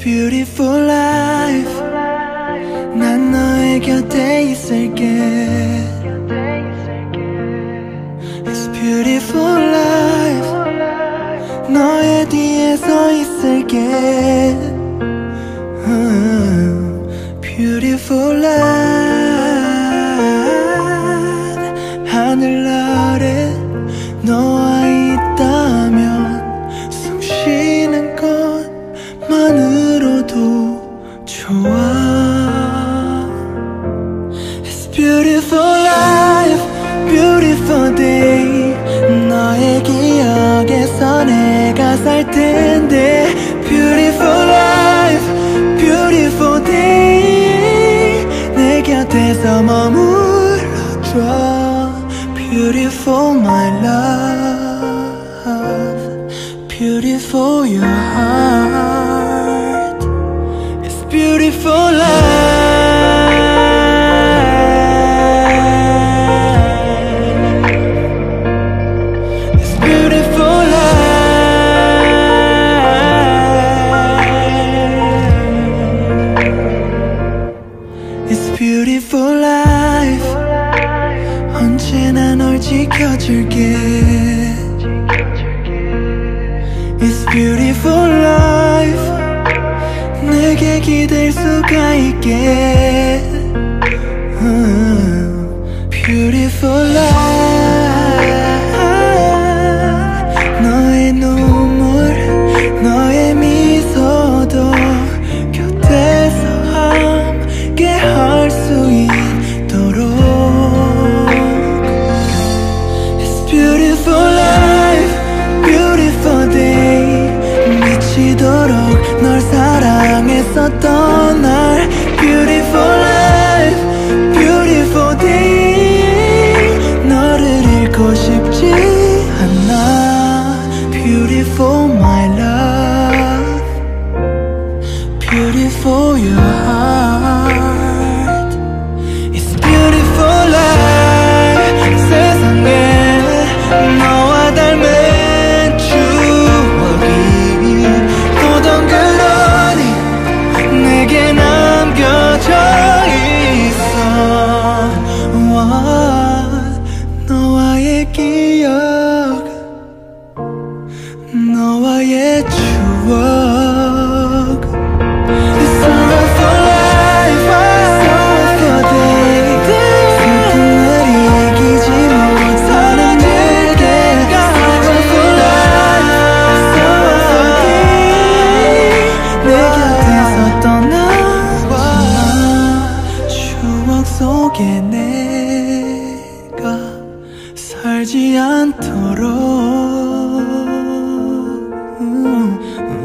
beautiful life 난 너의 곁에 있을게 It's beautiful life 너의 뒤에 서 있을게 음, Beautiful life Beautiful life, beautiful day 너의 기억에서 내가 살 텐데 Beautiful life, beautiful day 내 곁에서 머물러줘 Beautiful my love Beautiful your heart 지켜줄게 It's beautiful life 내게 기댈 수가 있게 음, Beautiful life beautiful life, beautiful day 미치도록 널 사랑했었던 날 Beautiful life, beautiful day 너를 잃고 싶지 않아 Beautiful my love Beautiful your heart 너와의 기억 너와의 추억 It's all for life, all for day 슬픈 날 이기지 못하는 내게 All for life, all for day 내 곁에서 떠나지마 추억 속에 내 되지 않도록 음, 음.